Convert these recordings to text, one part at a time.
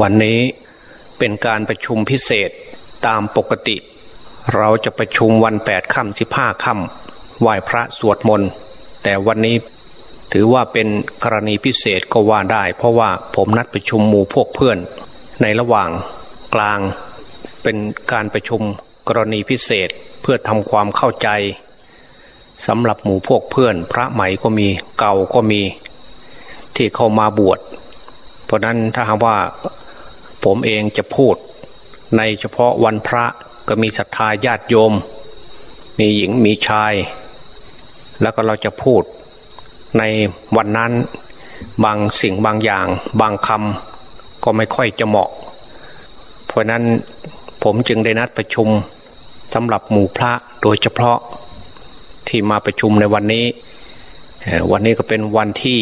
วันนี้เป็นการประชุมพิเศษตามปกติ เราจะประชุมวันแปดค่ำสิบห้าค่ำไหว้พระสวดมนต์แต่วันนี้ถือว่าเป็นกรณีพิเศษก็ว่าได้ เพราะว่าผมนัดประชุมหมู่พวกเพื่อน ในระหว่างกลางเป็นการประชุมกรณีพิเศษเพื่อทำความเข้าใจสำหรับหมู่พวกเพื่อน พระใหม่ก็มีเก่าก็มีที่เข้ามาบวช เพราะนั้นถ้าหากว่า ผมเองจะพูด ในเฉพาะวันพระก็มีศรัทธาญาติโยม มีหญิงมีชาย แล้วก็เราจะพูดในวันนั้นบางสิ่งบางอย่าง บางคำก็ไม่ค่อยจะเหมาะ เพราะนั้นผมจึงได้นัดประชุมสำหรับหมู่พระโดยเฉพาะที่มาประชุมในวันนี้ วันนี้ก็เป็นวันที่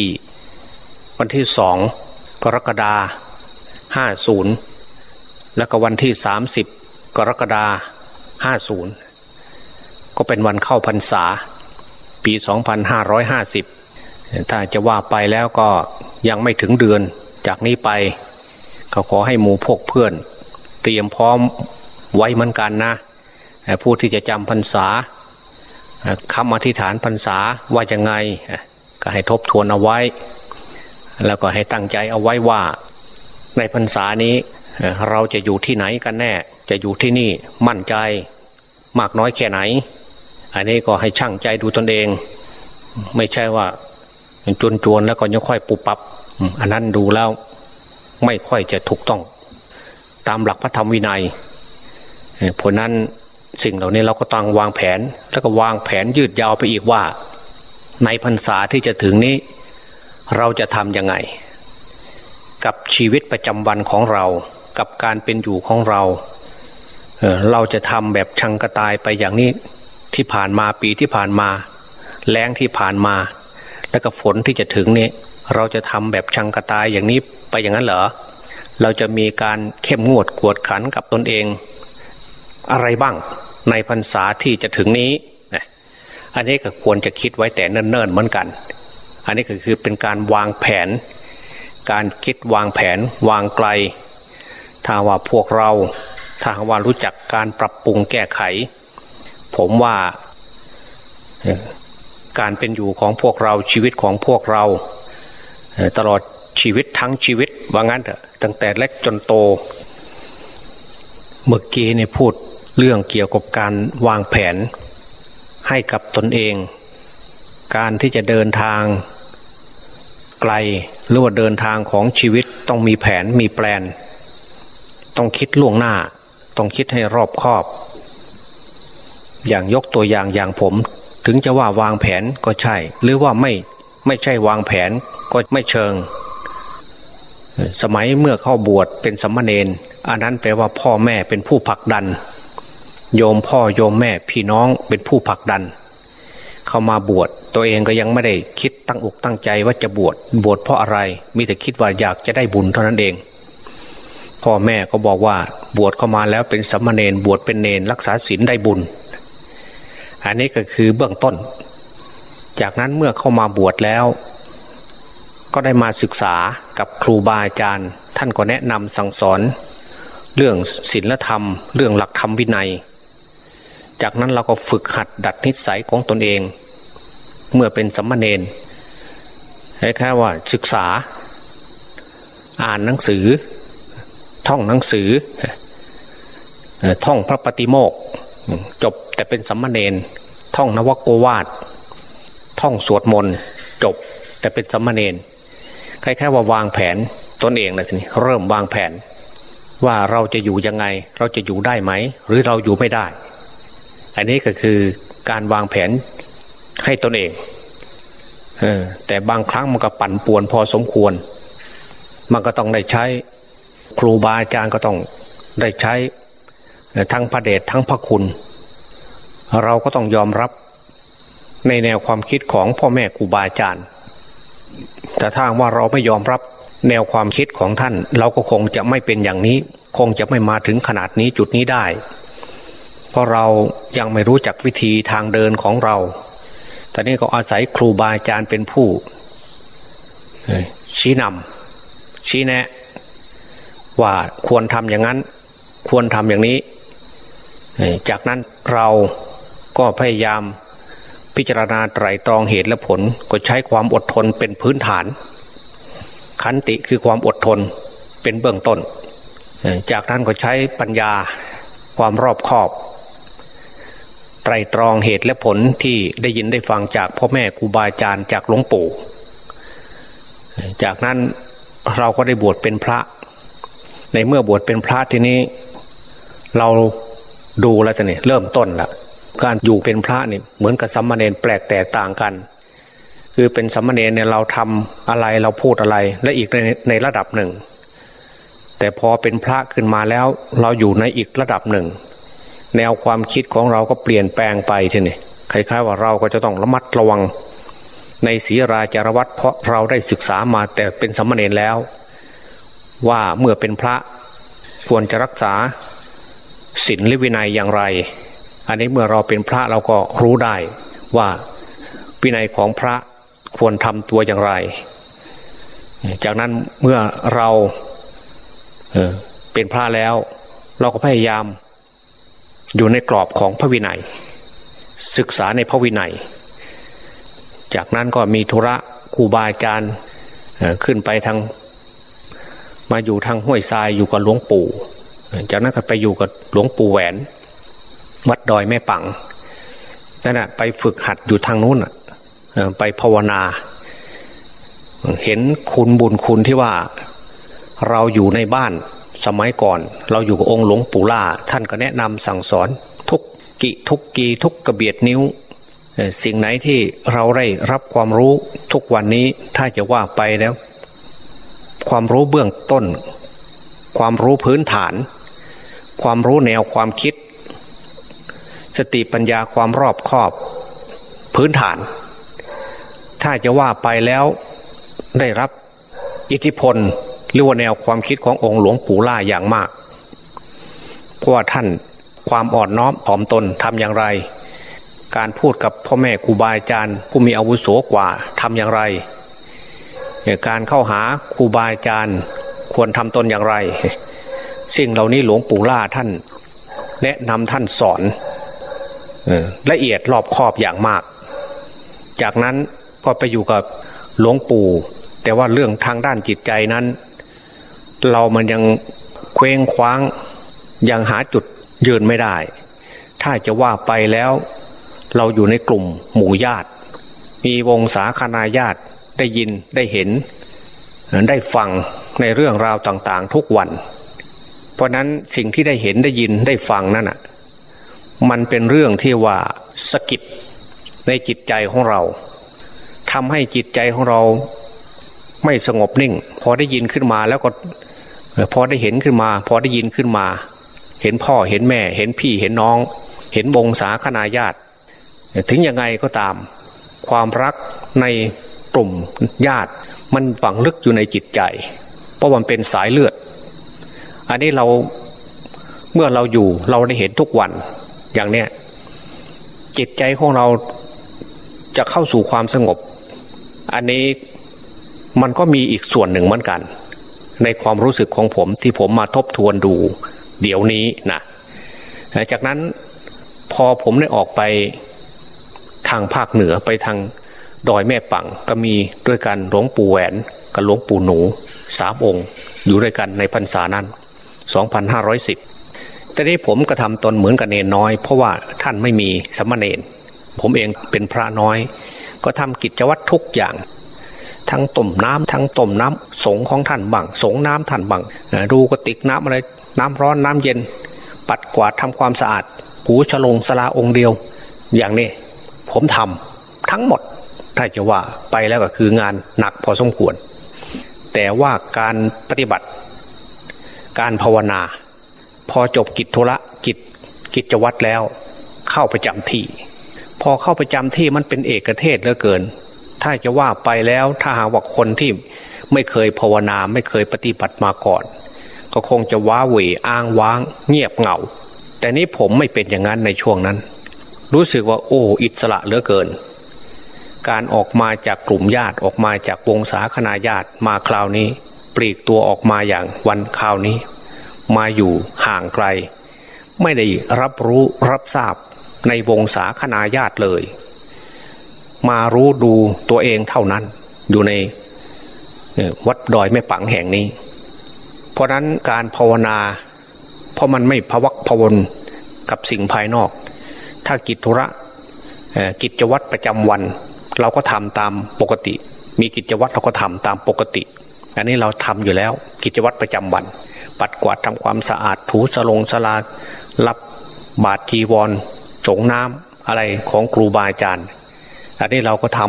วันที่สองกรกฎา ห้าศูนย์แล้วก็วันที่สามสิบกรกฎาห้าศูนย์ก็เป็นวันเข้าพรรษา ปีสองพันห้าร้อยห้าสิบถ้าจะว่าไปแล้วก็ยังไม่ถึงเดือนจากนี้ไปก็ขอให้หมู่พวกเพื่อน เตรียมพร้อมไว้เหมือนกันนะผู้ที่จะจำพรรษาคำอธิษฐานพรรษาว่าจะไง ก็ให้ทบทวนเอาไว้ แล้วก็ให้ตั้งใจเอาไว้ว่า ในพรรษานี้เราจะอยู่ที่ไหนกันแน่ จะอยู่ที่นี่มั่นใจมากน้อยแค่ไหน อันนี้ก็ให้ช่างใจดูตนเอง ไม่ใช่ว่าจวนจวนแล้วก็ยังค่อยปุบปับ อันนั้นดูแล้วไม่ค่อยจะถูกต้อง ตามหลักพระธรรมวินัยเพราะนั้นสิ่งเหล่านี้เราก็ต้องวางแผน แล้วก็วางแผนยืดยาวไปอีกว่า ในพรรษาที่จะถึงนี้ เราจะทำยังไง กับชีวิตประจำวันของเรา กับการเป็นอยู่ของเราเเราจะทำแบบชังกระตายไปอย่างนี้ที่ผ่านมาปีที่ผ่านมาแล้งที่ผ่านมา แล้วก็ฝนที่จะถึงนี้เราจะทำแบบชังกระตายอย่างนี้ไปอย่างนั้นเหรอเราจะมีการเข้มงวดกวดขันกับตนเอง อะไรบ้างในพรรษาที่จะถึงนี้อันนี้ก็ควรจะคิดไว้แต่เนิ่นๆเหมือนกัน อันนี้ก็คือเป็นการวางแผน การคิดวางแผนวางไกล ถ้าว่าพวกเราถ้าว่ารู้จักการปรับปรุงแก้ไข ผมว่าการเป็นอยู่ของพวกเราชีวิตของพวกเรา ตลอดชีวิตทั้งชีวิตว่างั้นเถอะตั้งแต่เล็กจนโต เมื่อกี้เนี่ยพูดเรื่องเกี่ยวกับการวางแผน ให้กับตนเอง การที่จะเดินทางไกล หรือว่าเดินทางของชีวิตต้องมีแผนมีแปลน ต้องคิดล่วงหน้า ต้องคิดให้รอบคอบ อย่างยกตัวอย่างอย่างผม ถึงจะว่าวางแผนก็ใช่ หรือว่าไม่ไม่ใช่วางแผนก็ไม่เชิง สมัยเมื่อเข้าบวชเป็นสัมมาเนนอันนั้นแปลว่าพ่อแม่เป็นผู้ผลักดัน โยมพ่อโยมแม่พี่น้องเป็นผู้ผลักดัน เข้ามาบวชตัวเองก็ยังไม่ได้คิดตั้งอกตั้งใจว่าจะบวชบวชเพราะอะไร มีแต่คิดว่าอยากจะได้บุญเท่านั้นเอง พ่อแม่ก็บอกว่าบวชเข้ามาแล้วเป็นสัมมาเนนบวชเป็นเนนรักษาศีลได้บุญ อันนี้ก็คือเบื้องต้น จากนั้นเมื่อเข้ามาบวชแล้ว ก็ได้มาศึกษากับครูบาอาจารย์ ท่านก็แนะนำสั่งสอน เรื่องศีลธรรม เรื่องหลักธรรมวินัย จากนั้นเราก็ฝึกหัดดัดนิสัยของตนเอง เมื่อเป็นสัมมาเนนแค่ว่าศึกษา อ่านหนังสือ ท่องหนังสือ ท่องพระปฏิโมกจบแต่เป็นสัมมาเนนท่องนวโกวาดท่องสวดมนต์จบแต่เป็นสัมมาเนนคล้ายๆว่าวางแผนตนเองนะทีนี้เริ่มวางแผน ว่าเราจะอยู่ยังไง เราจะอยู่ได้ไหม หรือเราอยู่ไม่ได้ อันนี้ก็คือการวางแผนให้ตนเองเออแต่บางครั้งมันก็ปั่นป่วนพอสมควร มันก็ต้องได้ใช้ครูบาอาจารย์ก็ต้องได้ใช้ทั้งพระเดชทั้งพระคุณ เราก็ต้องยอมรับในแนวความคิดของพ่อแม่ครูบาอาจารย์ แต่ถ้าว่าเราไม่ยอมรับแนวความคิดของท่าน เราก็คงจะไม่เป็นอย่างนี้ คงจะไม่มาถึงขนาดนี้จุดนี้ได้ เพราะเรายังไม่รู้จักวิธีทางเดินของเราต่นี้ก็อาศัยครูบาอาจารย์เป็นผู้ชี้นำชี้แนะ ว่าควรทำอย่างนั้น ควรทำอย่างนี้ จากนั้นเราก็พยายามพิจารณาไตรตรองเหตุและผลก็ใช้ความอดทนเป็นพื้นฐาน ขันติคือความอดทนเป็นเบื้องต้น จากนั้นก็ใช้ปัญญาความรอบคอบ ไตรตรองเหตุและผลที่ได้ยินได้ฟังจากพ่อแม่ครูบาอาจารย์จากหลวงปู่ จากนั้นเราก็ได้บวชเป็นพระ ในเมื่อบวชเป็นพระทีนี้ เราดูแล้วจะเนี่ยเริ่มต้นละการอยู่เป็นพระนี่เหมือนกับสัมมาเนนแปลกแตกต่างกัน คือเป็นสัมมาเนนเนี่ยเราทำอะไรเราพูดอะไร และอีกในในระดับหนึ่ง แต่พอเป็นพระขึ้นมาแล้ว เราอยู่ในอีกระดับหนึ่ง แนวความคิดของเราก็เปลี่ยนแปลงไปทีนี่คล้ายๆว่าเราก็จะต้องระมัดระวัง ในศีราจารวัตเพราะเราได้ศึกษามาแต่เป็นสัมมาเนนแล้ว ว่าเมื่อเป็นพระควรจะรักษาศีลและวินัยอย่างไร อันนี้เมื่อเราเป็นพระเราก็รู้ได้ว่าวินัยของพระควรทำตัวอย่างไร จากนั้นเมื่อเราเเป็นพระแล้ว เราก็พยายาม อยู่ในกรอบของพระวินัย ศึกษาในพระวินัย จากนั้นก็มีธุระครูบาอาจารย์ขึ้นไปทางมาอยู่ทางห้วยทรายอยู่กับหลวงปู่ จากนั้นก็ไปอยู่กับหลวงปู่แหวน วัดดอยแม่ปังนั่นแหะไปฝึกหัดอยู่ทางนู้นไปภาวนา เห็นคุณบุญคุณที่ว่าเราอยู่ในบ้าน สมัยก่อน เราอยู่กับองค์หลวงปู่ล่า ท่านก็แนะนำสั่งสอนทุกกิทุกกีทุกกระเบียดนิ้ว สิ่งไหนที่เราได้รับความรู้ทุกวันนี้ถ้าจะว่าไปแล้ว ความรู้เบื้องต้น ความรู้พื้นฐาน ความรู้แนวความคิด สติปัญญาความรอบคอบ พื้นฐาน ถ้าจะว่าไปแล้วได้รับอิทธิพล หรือว่าแนวความคิดขององค์หลวงปู่ล่าอย่างมากเพราะว่าท่านความอ่อนน้อมถ่อมตนทำอย่างไร การพูดกับพ่อแม่ครูบาอาจารย์ ผู้มีอาวุโสกว่าทำอย่างไรการเข้าหาครูบาอาจารย์ควรทำตนอย่างไร สิ่งเหล่านี้หลวงปู่ล่าท่าน แนะนำท่านสอนละเอียดรอบคอบอย่างมาก จากนั้นก็ไปอยู่กับหลวงปู่ แต่ว่าเรื่องทางด้านจิตใจนั้น เรามันยังเคว้งคว้างยังหาจุดยืนไม่ได้ ถ้าจะว่าไปแล้ว เราอยู่ในกลุ่มหมู่ญาติ มีวงศาคณาญาติได้ยินได้เห็น ได้ฟังในเรื่องราวต่างๆ ทุกวัน เพราะนั้นสิ่งที่ได้เห็นได้ยินได้ฟังนั่นอะมันเป็นเรื่องที่ว่าสกิดในจิตใจของเราทำให้จิตใจของเราไม่สงบนิ่ง พอได้ยินขึ้นมาแล้วก็ พอได้เห็นขึ้นมา พอได้ยินขึ้นมา เห็นพ่อเห็นแม่ เห็นพี่เห็นน้อง เห็นวงศาคณาญาติ ถึงยังไงก็ตาม ความรักในกลุ่มญาติ มันฝังลึกอยู่ในจิตใจ เพราะมันเป็นสายเลือด อันนี้เราเมื่อเราอยู่เราได้เห็นทุกวันอย่างเนี้ยจิตใจของเราจะเข้าสู่ความสงบ อันนี้มันก็มีอีกส่วนหนึ่งเหมือนกัน ในความรู้สึกของผมที่ผมมาทบทวนดู เดี๋ยวนี้นะจากนั้นพอผมได้ออกไปทางภาคเหนือไปทางดอยแม่ปังก็มีด้วยกันหลวงปู่แหวนกับหลวงปู่หนูสามองค์ อยู่ด้วยกันในพรรษานั้น 2510 แต่นี้ผมกระทำตนเหมือนกับเนนน้อย เพราะว่าท่านไม่มีสมณเณรผมเองเป็นพระน้อย ก็ทำกิจวัตรทุกอย่าง ทั้งต้มน้ำทั้งต้มน้ำสงของท่านบังสงน้ำท่านบังดูกระติกน้ำอะไรน้ำร้อนน้ำเย็น ปัดกวาดทำความสะอาดผูฉลงสลาองค์เดียว อย่างนี้ผมทำทั้งหมดถ้าจะว่าไปแล้วก็คืองานหนักพอสมควร แต่ว่าการปฏิบัติ การภาวนา พอจบกิจธุระกิจกิจวัตรแล้ว เข้าประจำที่ พอเข้าประจำที่มันเป็นเอกเทศเหลือเกิน ถ้าจะว่าไปแล้วถ้าหากว่าคนที่ไม่เคยภาวนาไม่เคยปฏิบัติมาก่อน ก็คงจะว้าเหวอ้างว้าง เงียบเหงา แต่นี้ผมไม่เป็นอย่างนั้นในช่วงนั้น รู้สึกว่าโอ้อิสระเหลือเกิน การออกมาจากกลุ่มญาติออกมาจากวงศาคณาญาติมาคราวนี้ ปลีกตัวออกมาอย่างวันคราวนี้ มาอยู่ห่างไกล ไม่ได้รับรู้รับทราบในวงศาคณาญาติเลย มารู้ดูตัวเองเท่านั้น อยู่ในวัดดอยแม่ปังแห่งนี้ เพราะนั้นการภาวนา เพราะมันไม่พวักพวนกับสิ่งภายนอก ถ้ากิจธุระกิจวัตรประจำวัน เราก็ทำตามปกติ มีกิจวัตรเราก็ทำตามปกติ อันนี้เราทำอยู่แล้ว กิจวัตรประจำวัน ปัดกวาดทำความสะอาดถูสลงสลารับบาตรจีวรสงน้ำอะไรของครูบาอาจารย์ อันนี้เราก็ท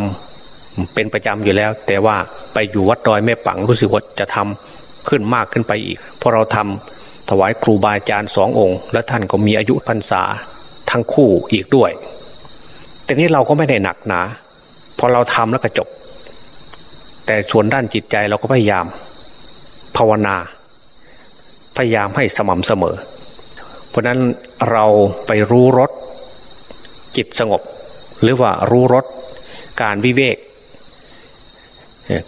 ำเป็นประจำอยู่แล้ว แต่ว่าไปอยู่วัดดอยแม่ปังรู้สึกว่าจะทำขึ้นมากขึ้นไปอีก เพราะเราทำถวายครูบาอาจารย์สององค์ และท่านก็มีอายุพรรษาทั้งคู่อีกด้วย แต่นี้เราก็ไม่ได้หนักหนาพอเราทำแล้วก็จบ แต่ส่วนด้านจิตใจเราก็พยายาม ภาวนา พยายามให้สม่ำเสมอ เพราะนั้นเราไปรู้รสจิตสงบ หรือว่ารู้รสการวิเวก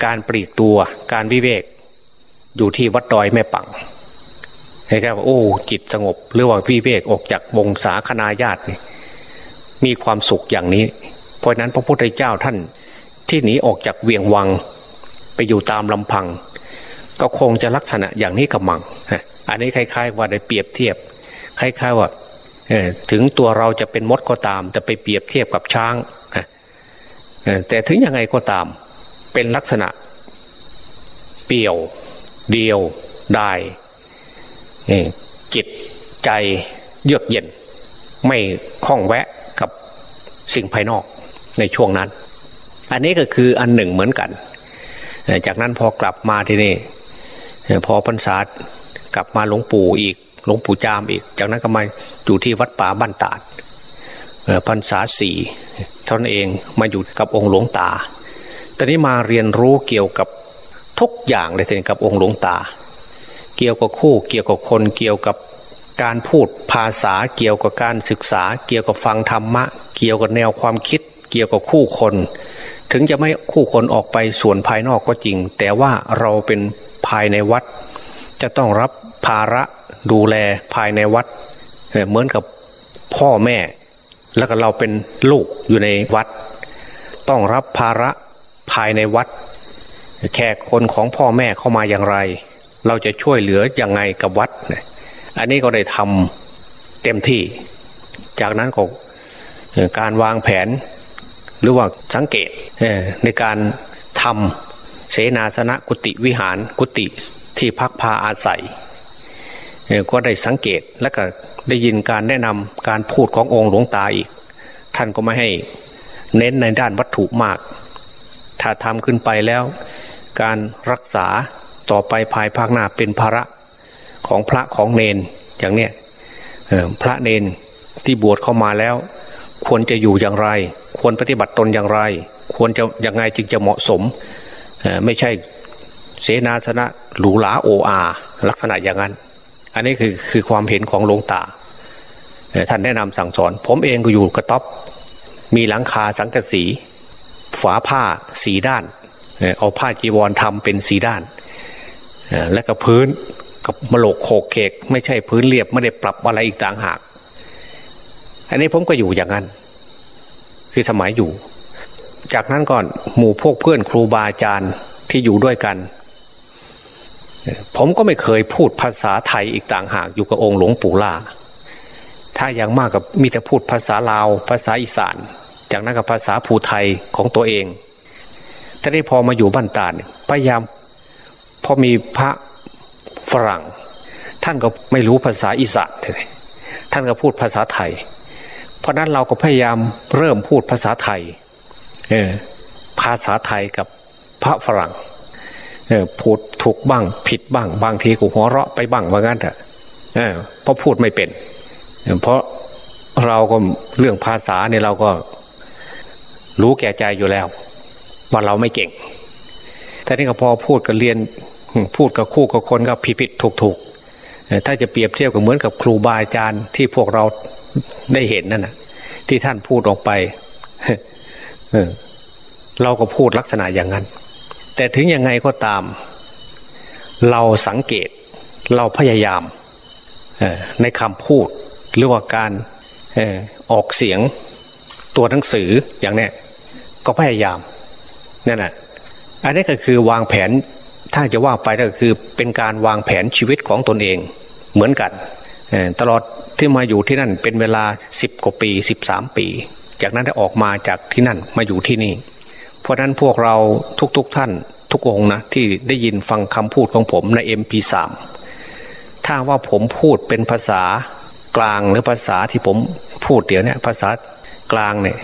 การปลีกตัวการวิเวก อยู่ที่วัดดอยแม่ปังให้แค่ว่าโอ้จิตสงบ หรือว่าวิเวกออกจากวงศาคณาญาตินี่มีความสุขอย่างนี้ เพราะนั้นพระพุทธเจ้าท่านที่หนีออกจากเวียงวังไปอยู่ตามลำพัง ก็คงจะลักษณะอย่างนี้กับมัง อันนี้คล้าย ๆ ว่าได้เปรียบเทียบ คล้าย ๆ ว่า ถึงตัวเราจะเป็นมดก็ตามแต่ไปเปรียบเทียบกับช้างแต่ถึงยังไงก็ตาม เป็นลักษณะ เปี่ยว เดียวได้จิตใจเยือกเย็น ไม่คล้องแวะกับสิ่งภายนอกในช่วงนั้น อันนี้ก็คืออันหนึ่งเหมือนกัน จากนั้นพอกลับมาที่นี่พอพรรษากลับมาหลวงปู่อีก หลวงปู่จามอีก จากนั้นก็มาอยู่ที่วัดป่าบ้านตาดพรรษาสี่เท่านั้นเองมาอยู่กับองค์หลวงตา ตอนนี้มาเรียนรู้เกี่ยวกับทุกอย่างเลยทีนี้กับองค์หลวงตา เกี่ยวกับคู่ เกี่ยวกับคน เกี่ยวกับการพูดภาษา เกี่ยวกับการศึกษา เกี่ยวกับฟังธรรมะ เกี่ยวกับแนวความคิด เกี่ยวกับคู่คน ถึงจะไม่คู่คนออกไปส่วนภายนอกก็จริง แต่ว่าเราเป็นภายในวัด จะต้องรับภาระดูแลภายในวัด เหมือนกับพ่อแม่ แล้วก็เราเป็นลูกอยู่ในวัด ต้องรับภาระภายในวัด แขกคนของพ่อแม่เข้ามาอย่างไร เราจะช่วยเหลือยังไงกับวัด อันนี้ก็ได้ทำเต็มที่ จากนั้นก็การวางแผนหรือว่าสังเกตในการทำเสนาสนะกุฏิวิหารกุฏิ ที่พักพาอาศัย ก็ได้สังเกตและก็ได้ยินการแนะนำการพูดขององค์หลวงตาอีก ท่านก็ไม่ให้เน้นในด้านวัตถุมาก ถ้าทำขึ้นไปแล้ว การรักษาต่อไปภายภาคหน้าเป็นภาระของพระของเนนอย่างเนี้ยพระเนนที่บวชเข้ามาแล้ว ควรจะอยู่อย่างไร ควรปฏิบัติตนอย่างไร ควรจะยังไงจึงจะเหมาะสม ไม่ใช่ เสนาสนะหรูหราโออาลักษณะอย่างนั้น อันนี้คือคือความเห็นของหลวงตาท่านแนะนำสั่งสอน ผมเองก็อยู่กระต๊อบมีหลังคาสังกะสี ฝาผ้าสีด้าน เอาผ้าจีวรทำเป็นสีด้าน และก็พื้นกับมโลกโขกเขกไม่ใช่พื้นเรียบไม่ได้ปรับอะไรอีกต่างหาก อันนี้ผมก็อยู่อย่างนั้น คือสมัยอยู่ จากนั้นก่อนหมู่พวกเพื่อนครูบาอาจารย์ที่อยู่ด้วยกัน ผมก็ไม่เคยพูดภาษาไทยอีกต่างหากอยู่กับองค์หลวงปู่ล่า ถ้าอย่างมากกับมีแต่พูดภาษาลาว ภาษาอีสาน จากนั้นกับภาษาภูไทยของตัวเองถ้าได้พอมาอยู่บ้านตาเนี่ยพยายามพอมีพระฝรั่ง ท่านก็ไม่รู้ภาษาอีสานเลยท่านก็พูดภาษาไทย เพราะนั้นเราก็พยายามเริ่มพูดภาษาไทย เออภาษาไทยกับพระฝรั่ง พูดถูกบ้างผิดบ้าง บางทีกูหัวเราะไปบ้างว่างั้นเถอะเพราะพูดไม่เป็น เพราะเราก็เรื่องภาษาเนี่ยเราก็รู้แก่ใจอยู่แล้ว ว่าเราไม่เก่ง แต่นี่ก็พอพูดกับเรียนพูดกับคู่กับคนก็ผิดผิดถูกถูกถ้าจะเปรียบเทียบกับเหมือนกับครูบาอาจารย์ที่พวกเราได้เห็นนั่นนะที่ท่านพูดออกไปเราก็พูดลักษณะอย่างนั้น แต่ถึงยังไงก็ตาม เราสังเกตเราพยายามในคำพูดหรือว่าการออกเสียงตัวหนังสืออย่างนี้ก็พยายามนั่นแหละอันนี้ก็คือวางแผนถ้าจะว่าไปก็คือเป็นการวางแผนชีวิตของตนเองเหมือนกันตลอดที่มาอยู่ที่นั่นเป็นเวลาสิบกว่าปีสิบสามปี จากนั้นได้ออกมาจากที่นั่นมาอยู่ที่นี่ เพราะนั้นพวกเราทุกๆทท่านทุกองนะที่ได้ยินฟังคำพูดของผมใน MP3 ถ้าว่าผมพูดเป็นภาษากลางหรือภาษาที่ผมพูดเดี๋ยวนี้ภาษากลางเนี่ย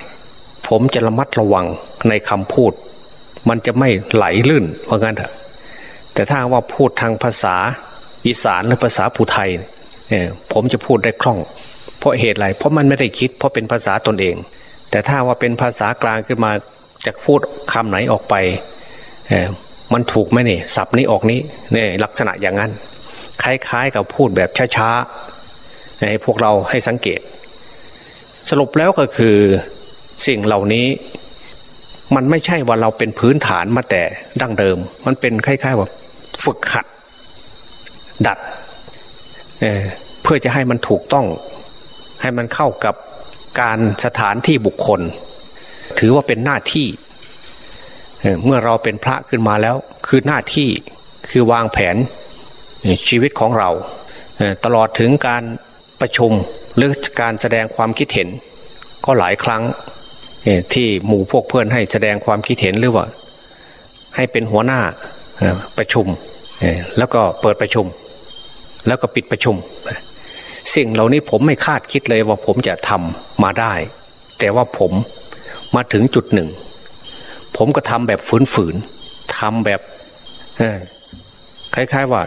ผมจะระมัดระวังในคำพูด มันจะไม่ไหลลื่นว่างั้นเถอะแต่ถ้าว่าพูดทางภาษาอีสานหรือภาษาภูไทยเนี่ยผมจะพูดได้คล่อง เพราะเหตุอะไรเพราะมันไม่ได้คิด เพราะเป็นภาษาตนเอง แต่ถ้าว่าเป็นภาษากลางขึ้นมา จะพูดคำไหนออกไปมันถูกไหมนี่สับนี้ออกนี้เนี่ยลักษณะอย่างนั้น คล้ายๆ กับพูดแบบช้าๆให้พวกเราให้สังเกต สรุปแล้วก็คือสิ่งเหล่านี้ มันไม่ใช่ว่าเราเป็นพื้นฐานมาแต่ดั้งเดิม มันเป็นคล้ายๆว่าฝึกขัด ดัดเเพื่อจะให้มันถูกต้อง ให้มันเข้ากับการสถานที่บุคคล ถือว่าเป็นหน้าที่ เมื่อเราเป็นพระขึ้นมาแล้ว คือหน้าที่คือวางแผนชีวิตของเรา ตลอดถึงการประชุมหรือการแสดงความคิดเห็น ก็หลายครั้งที่หมู่พวกเพื่อนให้แสดงความคิดเห็นหรือว่า ให้เป็นหัวหน้าประชุม แล้วก็เปิดประชุม แล้วก็ปิดประชุม สิ่งเหล่านี้ผมไม่คาดคิดเลยว่าผมจะทำมาได้ แต่ว่าผม มาถึงจุดหนึ่ง ผมก็ทำแบบฝืนๆทำแบบคล้ายๆว่า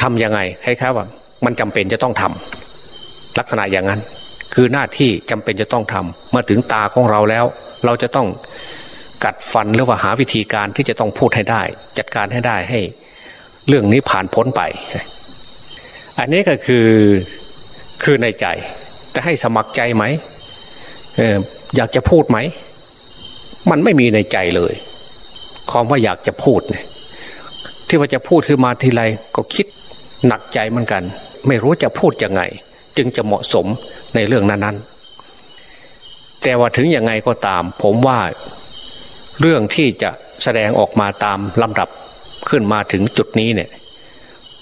ทำยังไงคล้ายๆว่า มันจำเป็นจะต้องทำลักษณะอย่างนั้น คือหน้าที่จำเป็นจะต้องทำมาถึงตาของเราแล้ว เราจะต้องกัดฟันหรือว่าหาวิธีการที่จะต้องพูดให้ได้ จัดการให้ได้ให้ เรื่องนี้ผ่านพ้นไป อันนี้ก็คือคือในใจ แต่ให้สมัครใจไหม อยากจะพูดไหม มันไม่มีในใจเลยความว่าอยากจะพูดเนี่ยที่ว่าจะพูดคือมาทีไรก็คิดหนักใจเหมือนกัน ไม่รู้จะพูดยังไง จึงจะเหมาะสมในเรื่องนั้นๆ แต่ว่าถึงยังไงก็ตาม ผมว่าเรื่องที่จะแสดงออกมาตามลำดับขึ้นมาถึงจุดนี้เนี่ย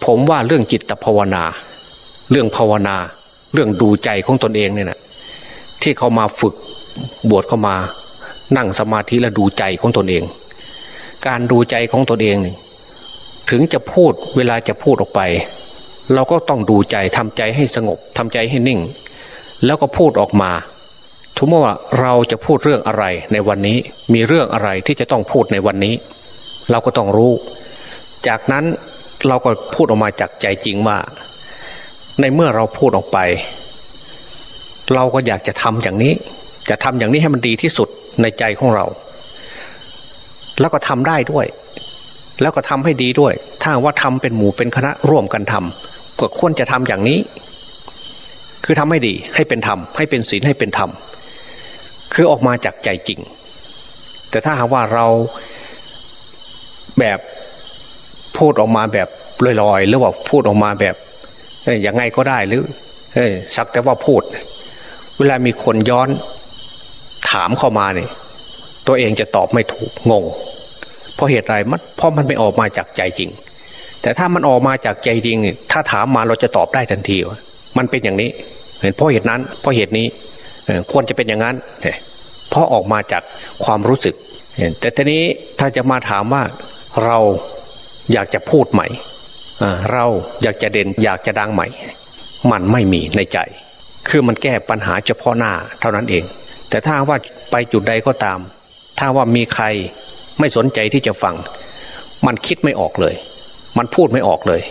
ผมว่าเรื่องจิตภาวนา เรื่องภาวนา เรื่องดูใจของตนเองเนี่ยนะที่เขามาฝึก บวชเข้ามานั่งสมาธิและดูใจของตนเอง การดูใจของตนเองนี่ถึงจะพูดเวลาจะพูดออกไป เราก็ต้องดูใจทำใจให้สงบทำใจให้นิ่ง แล้วก็พูดออกมาทุกเมื่อว่าเราจะพูดเรื่องอะไรในวันนี้มีเรื่องอะไรที่จะต้องพูดในวันนี้ เราก็ต้องรู้ จากนั้นเราก็พูดออกมาจากใจจริงว่า ในเมื่อเราพูดออกไป เราก็อยากจะทำอย่างนี้ จะทำอย่างนี้ให้มันดีที่สุดในใจของเรา แล้วก็ทำได้ด้วย แล้วก็ทำให้ดีด้วย ถ้าว่าทำเป็นหมู่เป็นคณะร่วมกันทำก็ควรจะทำอย่างนี้ คือทำให้ดีให้เป็นธรรมให้เป็นศีลให้เป็นธรรมคือออกมาจากใจจริง แต่ถ้าหากว่าเราแบบพูดออกมาแบบลอยๆ หรือว่าพูดออกมาแบบอย่างไงก็ได้หรือสักแต่ว่าพูด เวลามีคนย้อน ถามเข้ามาเนี่ยตัวเองจะตอบไม่ถูกงง เพราะเหตุไรมันเพราะมันไม่ออกมาจากใจจริง แต่ถ้ามันออกมาจากใจจริง ถ้าถามมาเราจะตอบได้ทันทีว่ามันเป็นอย่างนี้เห็นเพราะเหตุนั้น เพราะเหตุนี้ควรจะเป็นอย่างนั้นเพราะออกมาจากความรู้สึก แต่ทีนี้ถ้าจะมาถามว่าเราอยากจะพูดใหม่เราอยากจะเด่นอยากจะดังใหม่ มันไม่มีในใจ คือมันแก้ปัญหาเฉพาะหน้าเท่านั้นเอง แต่ถ้าว่าไปจุดใดก็ตาม ถ้าว่ามีใครไม่สนใจที่จะฟัง มันคิดไม่ออกเลย มันพูดไม่ออกเลย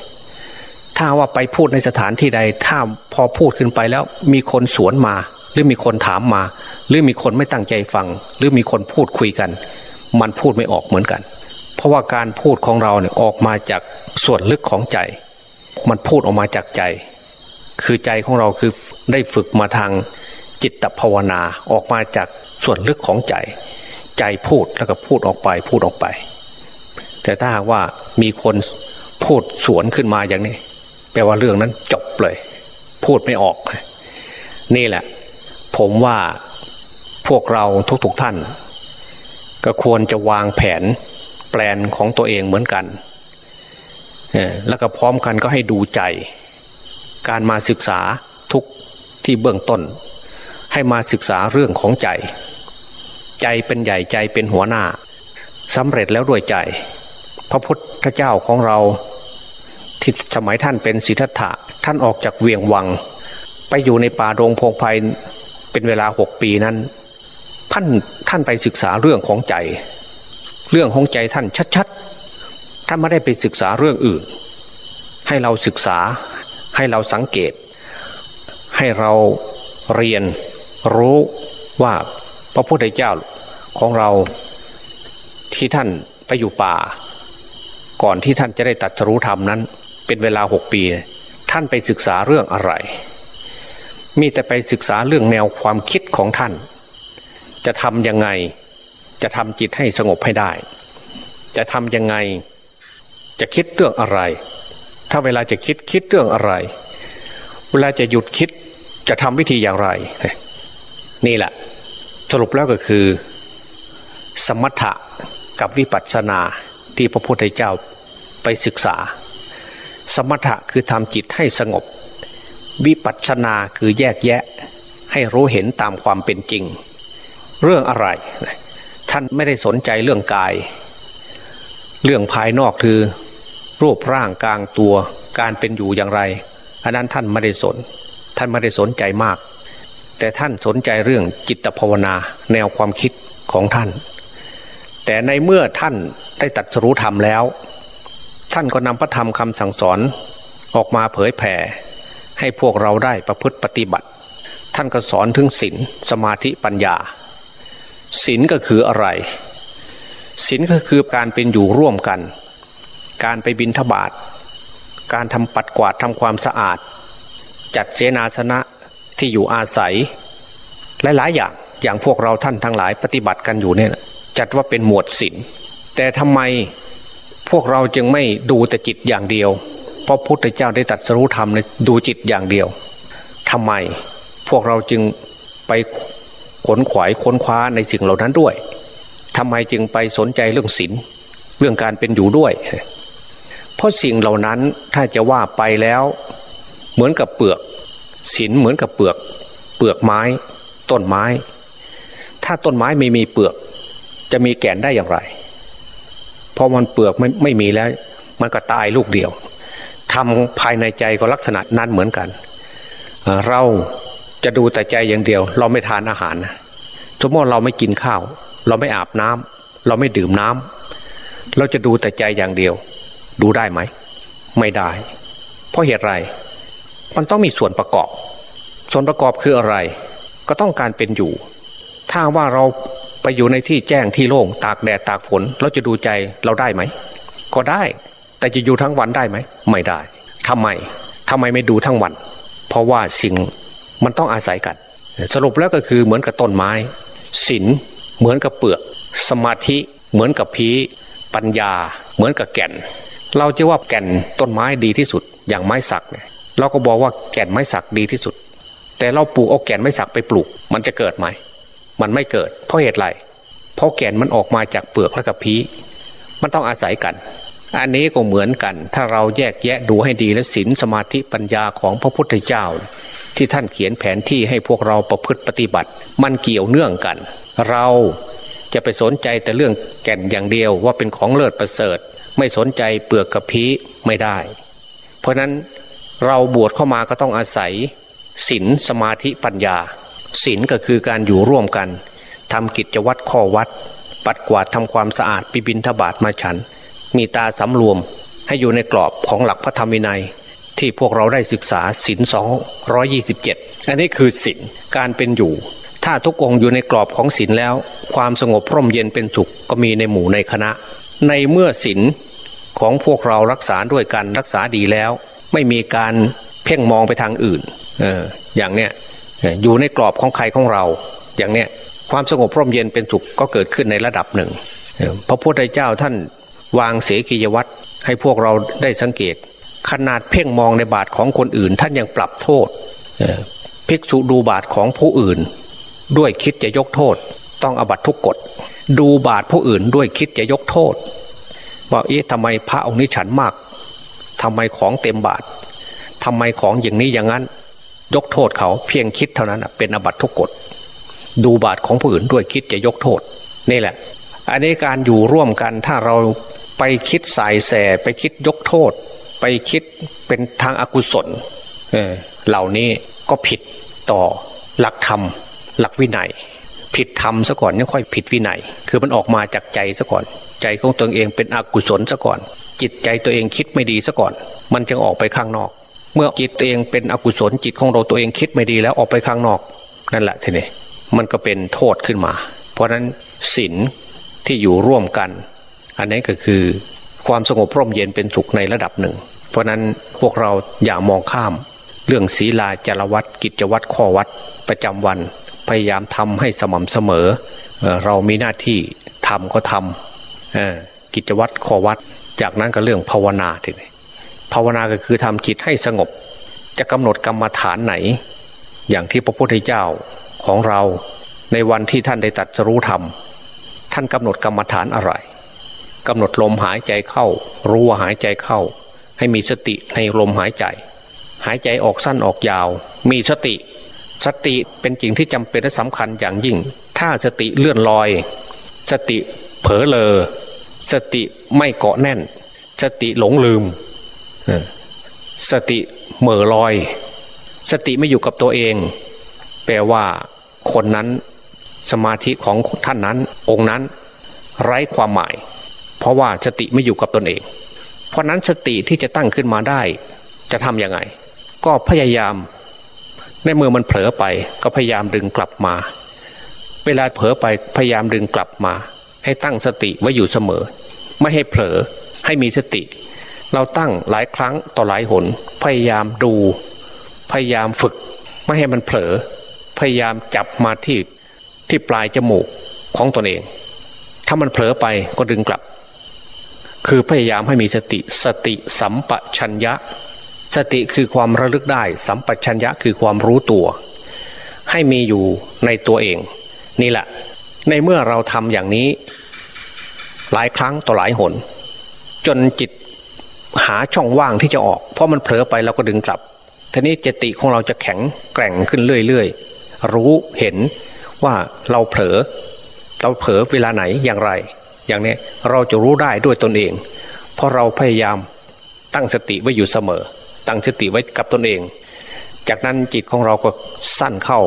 ถ้าว่าไปพูดในสถานที่ใด ถ้าพอพูดขึ้นไปแล้วมีคนสวนมา หรือมีคนถามมา หรือมีคนไม่ตั้งใจฟัง หรือมีคนพูดคุยกัน มันพูดไม่ออกเหมือนกัน เพราะว่าการพูดของเราเนี่ยออกมาจากส่วนลึกของใจ มันพูดออกมาจากใจ คือใจของเราคือได้ฝึกมาทาง จิตภาวนาออกมาจากส่วนลึกของใจ ใจพูดแล้วก็พูดออกไปพูดออกไป แต่ถ้าหากว่ามีคนพูดสวนขึ้นมาอย่างนี้ แปลว่าเรื่องนั้นจบเลย พูดไม่ออก นี่แหละ ผมว่าพวกเราทุกๆทท่าน ก็ควรจะวางแผนแปลนของตัวเองเหมือนกันแล้วก็พร้อมกันก็ให้ดูใจ การมาศึกษาทุกที่เบื้องต้น ให้มาศึกษาเรื่องของใจ ใจเป็นใหญ่ใจเป็นหัวหน้าสำเร็จแล้วด้วยใจ พระพุทธเจ้าของเราที่สมัยท่านเป็นสิทธัตถะท่านออกจากเวียงวัง ไปอยู่ในป่าโรงพงไพเป็นเวลาหกปีนั้นท่านท่านไปศึกษาเรื่องของใจ เรื่องของใจท่านชัดๆท่านไม่ได้ไปศึกษาเรื่องอื่น ให้เราศึกษาให้เราสังเกต ให้เราเรียน รู้ว่าพระพุทธเจ้าของเราที่ท่านไปอยู่ป่า ก่อนที่ท่านจะได้ตัดรู้ธรรมนั้น เป็นเวลาหกปี ท่านไปศึกษาเรื่องอะไร มีแต่ไปศึกษาเรื่องแนวความคิดของท่าน จะทำยังไงจะทำจิตให้สงบให้ได้ จะทำยังไงจะคิดเรื่องอะไร ถ้าเวลาจะคิดคิดเรื่องอะไร เวลาจะหยุดคิดจะทำวิธีอย่างไร นี่แหละสรุปแล้วก็คือ สมถะกับวิปัสสนาที่พระพุทธเจ้าไปศึกษา สมถะคือทำจิตให้สงบ วิปัสสนาคือแยกแยะ ให้รู้เห็นตามความเป็นจริง เรื่องอะไร ท่านไม่ได้สนใจเรื่องกาย เรื่องภายนอกคือ รูปร่างกลางตัวการเป็นอยู่อย่างไรอันนั้นท่านไม่ได้สน ท่านไม่ได้สนใจมาก แต่ท่านสนใจเรื่องจิตภาวนาแนวความคิดของท่าน แต่ในเมื่อท่านได้ตัดสรู้ธรรมแล้ว ท่านก็นำพระธรรมคำสั่งสอนออกมาเผยแผ่ ให้พวกเราได้ประพฤติปฏิบัติ ท่านก็สอนถึงศีลสมาธิปัญญาศีลก็คืออะไรศีลก็คือการเป็นอยู่ร่วมกัน การไปบินทบาทการทำปัดกวาดทำความสะอาด จัดเสนาสนะ ที่อยู่อาศัย หลายๆอย่างอย่างพวกเราท่านทั้งหลายปฏิบัติกันอยู่เนี่ยจัดว่าเป็นหมวดศีลแต่ทำไมพวกเราจึงไม่ดูแต่จิตอย่างเดียว เพราะพุทธเจ้าได้ตัดสรู้ธรรมในดูจิตอย่างเดียวทำไมพวกเราจึงไปขนขวายค้นคว้าในสิ่งเหล่านั้นด้วยทำไมจึงไปสนใจเรื่องศีลเรื่องการเป็นอยู่ด้วย เพราะสิ่งเหล่านั้นถ้าจะว่าไปแล้ว เหมือนกับเปลือก ศีลเหมือนกับเปลือก เปลือกไม้ ต้นไม้ ถ้าต้นไม้ไม่มีเปลือก จะมีแก่นได้อย่างไรพอมันเปลือกไม่ไม่มีแล้ว มันก็ตายลูกเดียวทำภายในใจก็ลักษณะนั้นเหมือนกัน เราจะดูแต่ใจอย่างเดียว เราไม่ทานอาหารสมมติเราไม่กินข้าว เราไม่อาบน้ำเราไม่ดื่มน้ำเราจะดูแต่ใจอย่างเดียว ดูได้ไหม ไม่ได้ เพราะเหตุไร มันต้องมีส่วนประกอบ ส่วนประกอบคืออะไร ก็ต้องการเป็นอยู่ ถ้าว่าเราไปอยู่ในที่แจ้งที่โล่งตากแดดตากฝนเราจะดูใจเราได้ไหม ก็ได้ แต่จะอยู่ทั้งวันได้ไหม ไม่ได้ทำไมทำไมไม่ดูทั้งวัน เพราะว่าสิ่งมันต้องอาศัยกัน สรุปแล้วก็คือเหมือนกับต้นไม้ศีลเหมือนกับเปลือก สมาธิเหมือนกับพีปัญญา เหมือนกับแก่น เราจะว่าแก่นต้นไม้ดีที่สุด อย่างไม้สักเนี่ย เราก็บอกว่าแก่นไม้สักดีที่สุด แต่เราปลูกเอาแก่นไม้สักไปปลูก มันจะเกิดไหมมันไม่เกิด เพราะเหตุไรเพราะแก่นมันออกมาจากเปลือกและกับพีมันต้องอาศัยกัน อันนี้ก็เหมือนกัน ถ้าเราแยกแยะดูให้ดีและศีลสมาธิปัญญาของพระพุทธเจ้า ที่ท่านเขียนแผนที่ให้พวกเราประพฤติปฏิบัติ มันเกี่ยวเนื่องกัน เราจะไปสนใจแต่เรื่องแก่นอย่างเดียวว่าเป็นของเลิศประเสริฐ ไม่สนใจเปลือกกับพีไม่ได้ เพราะนั้น เราบวชเข้ามาก็ต้องอาศัยศีลสมาธิปัญญาศีลก็คือการอยู่ร่วมกันทำกิจวัตรข้อวัด ปัดกวาดทำความสะอาดปิบินทบาทมาฉัน มีตาสำรวมให้อยู่ในกรอบของหลักพระธรรมวินัย ที่พวกเราได้ศึกษาศีลสองร้อยี่สิบเจ็ดอันนี้คือศีลการเป็นอยู่ ถ้าทุกองอยู่ในกรอบของศีลแล้ว ความสงบร่มเย็นเป็นสุขก็มีในหมู่ในคณะ ในเมื่อศีลของพวกเรารักษาด้วยกันรักษาดีแล้ว ไม่มีการเพ่งมองไปทางอื่นอออย่างเนี้ยอยู่ในกรอบของใครของเรา อย่างเนี้ยความสงบร่มเย็นเป็นสุขก็เกิดขึ้นในระดับหนึ่งพระพุทธเจ้าท่านวางเสกียวัตรให้พวกเราได้สังเกต ขนาดเพ่งมองในบาทของคนอื่น ท่านยังปรับโทษภิกษุดูบาทของผู้อื่น ด้วยคิดจะยกโทษ ต้องอบัตทุกกฎดูบาทผู้อื่นด้วยคิดจะยกโทษว่าเอ๊ะทำไมพระองค์นี้ฉันมาก ทำไมของเต็มบาททำไมของอย่างนี้อย่างนั้น ยกโทษเขาเพียงคิดเท่านั้นเป็นอบัตทุกกฎดูบาทของผู้อื่นด้วยคิดจะยกโทษ นี่แหละ อันนี้การอยู่ร่วมกันถ้าเราไปคิดสายแสไปคิดยกโทษ ไปคิดเป็นทางอากุศลเเหล่านี้ก็ผิดต่อหลักธรรม หลักวินัย ผิดธรรมซะก่อนยังค่อยผิดวินัย คือมันออกมาจากใจซะก่อน ใจของตัวเองเป็นอกุศลซะก่อน จิตใจตัวเองคิดไม่ดีซะก่อน มันจึงออกไปข้างนอก เมื่อจิตตัวเองเป็นอกุศลจิตของเราตัวเองคิดไม่ดีแล้วออกไปข้างนอก นั่นแหละทีนี้มันก็เป็นโทษขึ้นมา เพราะนั้นศีลที่อยู่ร่วมกัน อันนี้ก็คือความสงบร่มเย็นเป็นสุขในระดับหนึ่ง เพราะนั้นพวกเราอย่ามองข้าม เรื่องศีลาจารวัดกิจวัตรข้อวัดประจำวัน พยายามทำให้สม่ำเสมอเเรามีหน้าที่ทำก็ทำกิจวัตรข้อวัด จากนั้นก็เรื่องภาวนาทีนี้ภาวนาก็คือทำจิตให้สงบ จะกำหนดกรรมฐานไหน อย่างที่พระพุทธเจ้าของเราในวันที่ท่านได้ตัดรู้ธรรม ท่านกำหนดกรรมฐานอะไรกำหนดลมหายใจเข้า รู้ว่าหายใจเข้า ให้มีสติในลมหายใจ หายใจออกสั้นออกยาว มีสติ สติเป็นสิ่งที่จำเป็นและสำคัญอย่างยิ่ง ถ้าสติเลื่อนลอย สติเผลอเลอ สติไม่เกาะแน่น สติหลงลืม สติเหม่อลอย สติไม่อยู่กับตัวเอง แปลว่าคนนั้นสมาธิของท่านนั้น องค์นั้น ไร้ความหมาย เพราะว่าสติไม่อยู่กับตนเอง เพราะนั้นสติที่จะตั้งขึ้นมาได้ จะทำยังไง ก็พยายาม ในเมื่อมันเผลอไป ก็พยายามดึงกลับมา เวลาเผลอไปพยายามดึงกลับมา ให้ตั้งสติไว้อยู่เสมอ ไม่ให้เผลอให้มีสติ เราตั้งหลายครั้งต่อหลายหน พยายามดู พยายามฝึก ไม่ให้มันเผลอ พยายามจับมาที่ที่ปลายจมูกของตนเอง ถ้ามันเผลอไปก็ดึงกลับ คือพยายามให้มีสติสติสัมปชัญญะ สติคือความระลึกได้ สัมปชัญญะคือความรู้ตัว ให้มีอยู่ในตัวเอง นี่แหละ ในเมื่อเราทำอย่างนี้ หลายครั้งต่อหลายหน จนจิตหาช่องว่างที่จะออก เพราะมันเผลอไปเราก็ดึงกลับทีนี้เจติของเราจะแข็งแกร่งขึ้นเรื่อยรู้เห็นว่าเราเผลอ เราเผลอเวลาไหนอย่างไร อย่างนี้เราจะรู้ได้ด้วยตนเอง เพราะเราพยายามตั้งสติไว้อยู่เสมอ ตั้งสติไว้กับตนเอง จากนั้นจิตของเราก็สั้นเข้า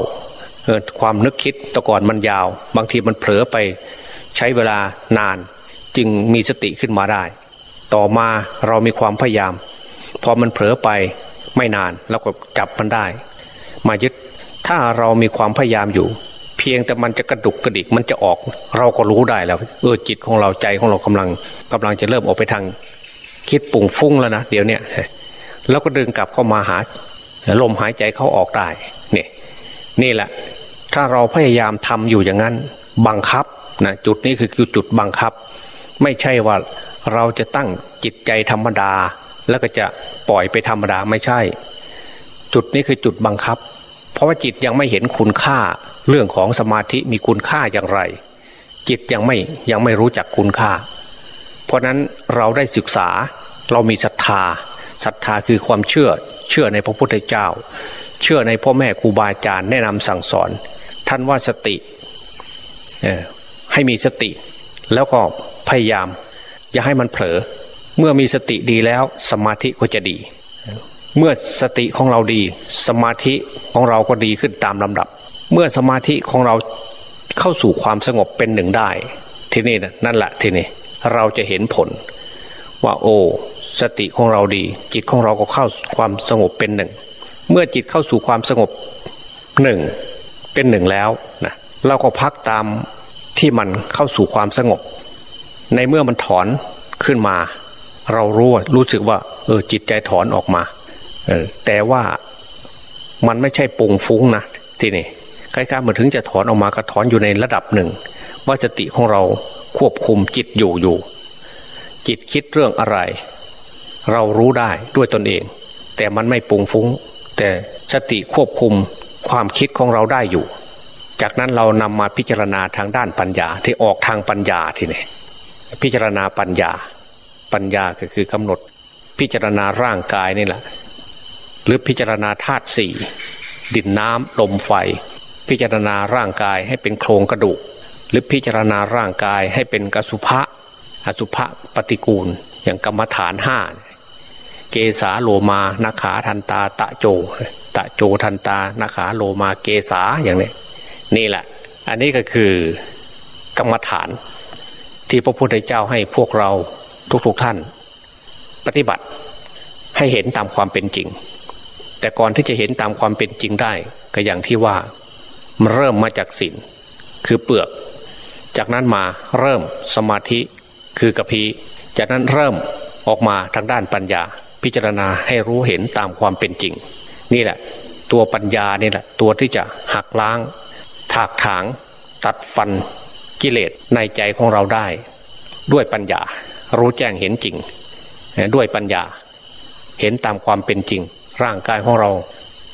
ความนึกคิดตะก่อนมันยาว บางทีมันเผลอไปใช้เวลานาน จึงมีสติขึ้นมาได้ ต่อมาเรามีความพยายาม พอมันเผลอไปไม่นานเราก็จับมันได้ มายึดถ้าเรามีความพยายามอยู่ เพียงแต่มันจะกระดุกกระดิกมันจะออก เราก็รู้ได้แล้วเออจิตของเราใจของเรากำลังกำลังจะเริ่มออกไปทาง คิดปุ่งฟุ้งแล้วนะเดี๋ยวเนี้ยแล้วก็ดึงกลับเข้ามาหาลมหายใจเขาออกได้เนี่ย นี่แหละ ถ้าเราพยายามทำอยู่อย่างนั้น บังคับนะจุดนี้คือคือจุดบังคับ ไม่ใช่ว่าเราจะตั้งจิตใจธรรมดา แล้วก็จะปล่อยไปธรรมดาไม่ใช่ จุดนี้คือจุดบังคับ เพราะว่าจิตยังไม่เห็นคุณค่าเรื่องของสมาธิมีคุณค่าอย่างไร จิตยังไม่ยังไม่รู้จักคุณค่า เพราะนั้นเราได้ศึกษาเรามีศรัทธาศรัทธาคือความเชื่อเชื่อในพระพุทธเจ้า เชื่อในพ่อแม่ครูบาอาจารย์แนะนำสั่งสอน ท่านว่าสติให้มีสติ แล้วก็พยายาม อย่าให้มันเผลอ เมื่อมีสติดีแล้วสมาธิก็จะดี เมื่อสติของเราดี สมาธิของเราก็ดีขึ้นตามลำดับ เมื่อสมาธิของเราเข้าสู่ความสงบเป็นหนึ่งได้ ที่นี่นั่นแหละที่นี่เราจะเห็นผลว่าโอ้สติของเราดี จิตของเราก็เข้าความสงบเป็นหนึ่ง เมื่อจิตเข้าสู่ความสงบหนึ่งเป็นหนึ่งแล้วนะเราก็พักตามที่มันเข้าสู่ความสงบ ในเมื่อมันถอนขึ้นมา เรารู้รู้สึกว่าเออจิตใจถอนออกมาแต่ว่ามันไม่ใช่ปุ่งฟุ้งนะทีนี่ใกล้ๆมาถึงจะถอนออกมาก็ถอนอยู่ในระดับหนึ่ง ว่าสติของเราควบคุมจิตอยู่อยู่ จิตคิดเรื่องอะไร เรารู้ได้ด้วยตนเอง แต่มันไม่ปุงฟุง้ง แต่สติควบคุมความคิดของเราได้อยู่ จากนั้นเรานำมาพิจารณาทางด้านปัญญาที่ออกทางปัญญาทีนี้พิจารณาปัญญา ปัญญาก็คือกำหนดพิจารณาร่างกายนี่แหละ หรือพิจารณาธาตุสี่ดินน้ำลมไฟ พิจารณาร่างกายให้เป็นโครงกระดูก หรือพิจารณาร่างกายให้เป็นกสุภะอสุภะปฏิกูล อย่างกรรมฐานห้า เกสาโลมานาขาทันตา ตะโจ ตะโจทันตานาขาโลมาเกสาอย่างนี้นี่แหละ อันนี้ก็คือกรรมฐาน ที่พระพุทธเจ้าให้พวกเราทุกๆทท่าน ปฏิบัติให้เห็นตามความเป็นจริง แต่ก่อนที่จะเห็นตามความเป็นจริงได้ ก็อย่างที่ว่ามันเริ่มมาจากศีลคือเปลือก จากนั้นมาเริ่มสมาธิคือกระพีจากนั้นเริ่มออกมาทางด้านปัญญา พิจารณาให้รู้เห็นตามความเป็นจริง นี่แหละ ตัวปัญญานี่แหละ ตัวที่จะหักล้าง ถากถาง ตัดฟันกิเลสในใจของเราได้ ด้วยปัญญา รู้แจ้งเห็นจริง ด้วยปัญญา เห็นตามความเป็นจริง ร่างกายของเรา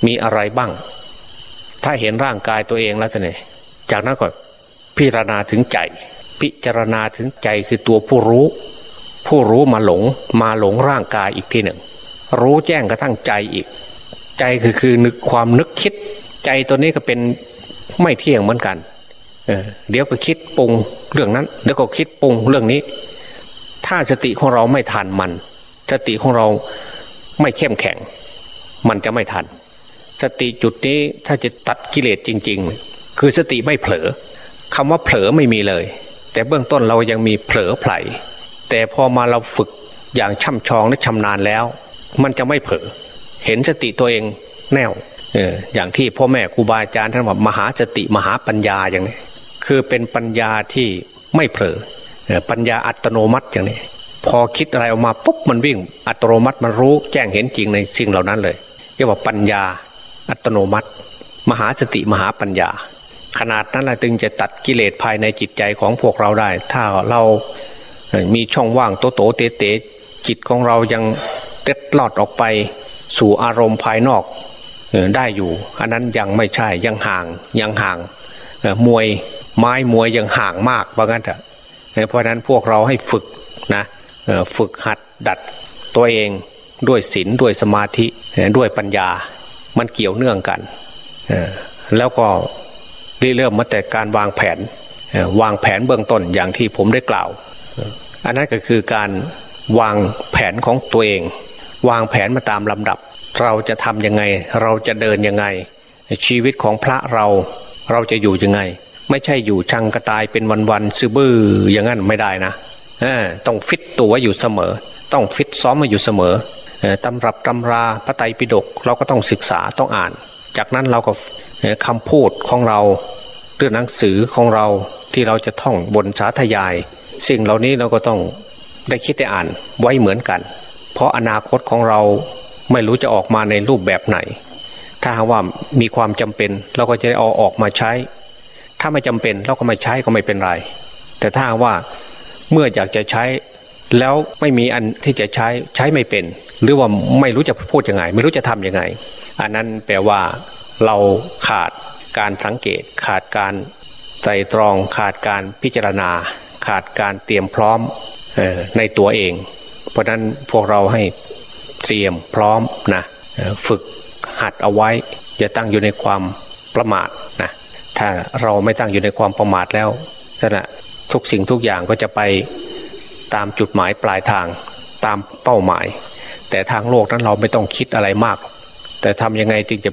มีอะไรบ้าง ถ้าเห็นร่างกายตัวเองแล้วจะเนี่ยจากนั้นก็พิจารณาถึงใจ พิจารณาถึงใจคือตัวผู้รู้ ผู้รู้มาหลงมาหลงร่างกายอีกทีหนึ่ง รู้แจ้งกระทั่งใจอีก ใจคือคือนึกความนึกคิด ใจตัวนี้ก็เป็นไม่เที่ยงเหมือนกันเเดี๋ยวก็คิดปรุงเรื่องนั้นเดี๋ยวก็คิดปรุงเรื่องนี้ ถ้าสติของเราไม่ทันมัน สติของเราไม่เข้มแข็ง มันจะไม่ทัน สติจุดนี้ถ้าจะตัดกิเลสจริง ๆ คือสติไม่เผลอคำว่าเผลอไม่มีเลย แต่เบื้องต้นเรายังมีเผลอไผล แต่พอมาเราฝึกอย่างช่ำชองและชำนาญแล้ว มันจะไม่เผลอเห็นสติตัวเองแน่วอออย่างที่พ่อแม่ครูบาอาจารย์ท่านบอกมหาสติมหาปัญญาอย่างนี้ คือเป็นปัญญาที่ไม่เผลอปัญญาอัตโนมัติอย่างนี้ พอคิดอะไรออกมาปุ๊บมันวิ่ง อัตโนมัติมันรู้แจ้งเห็นจริงในสิ่งเหล่านั้นเลยเรียกว่าปัญญาอัตโนมัติ มหาสติมหาปัญญา ขนาดนั้นแหละจึงจะตัดกิเลสภายในจิตใจของพวกเราได้ ถ้าเรา มีช่องว่างโตโตเตเตจิตของเรายังเต็ดลอดออกไปสู่อารมณ์ภายนอกได้อยู่ อันนั้นยังไม่ใช่ยังห่างยังห่างมวยไม้มวยยังห่างมากเพราะงั้นเถอะเพราะนั้นพวกเราให้ฝึกนะฝึกหัดดัดตัวเองด้วยศีลด้วยสมาธิด้วยปัญญา มันเกี่ยวเนื่องกัน แล้วก็เริ่มมาแต่การวางแผนวางแผนเบื้องต้นอย่างที่ผมได้กล่าว อันนั้นก็คือการวางแผนของตัวเอง วางแผนมาตามลำดับ เราจะทำยังไง เราจะเดินยังไง ชีวิตของพระเราเราจะอยู่ยังไง ไม่ใช่อยู่ชังกระตายเป็นวันๆซื้อบื้ออย่างนั้นไม่ได้นะต้องฟิตตัวอยู่เสมอ ต้องฟิตซ้อมมาอยู่เสมอตำรับตำราพระไตรปิฎกเราก็ต้องศึกษาต้องอ่าน จากนั้นเราก็คำพูดของเรา เรื่องหนังสือของเราที่เราจะท่องบนสาธยาย สิ่งเหล่านี้เราก็ต้องได้คิดได้อ่านไว้เหมือนกัน เพราะอนาคตของเราไม่รู้จะออกมาในรูปแบบไหน ถ้าว่ามีความจำเป็นเราก็จะเอาออกมาใช้ ถ้าไม่จำเป็นเราก็ไม่ใช้ก็ไม่เป็นไร แต่ถ้าว่าเมื่ออยากจะใช้แล้วไม่มีอันที่จะใช้ใช้ไม่เป็น หรือว่าไม่รู้จะพูดยังไง ไม่รู้จะทํำยังไง อันนั้นแปลว่าเราขาดการสังเกต ขาดการไตรตรองขาดการพิจารณา ขาดการเตรียมพร้อมในตัวเอง เพราะนั้นพวกเราให้เตรียมพร้อมนะฝึกหัดเอาไว้จะตั้งอยู่ในความประมาทนะถ้าเราไม่ตั้งอยู่ในความประมาทแล้วนั่นแหะทุกสิ่งทุกอย่างก็จะไปตามจุดหมายปลายทางตามเป้าหมาย แต่ทางโลกนั้นเราไม่ต้องคิดอะไรมาก แต่ทำยังไงจึงจะ